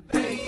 baby.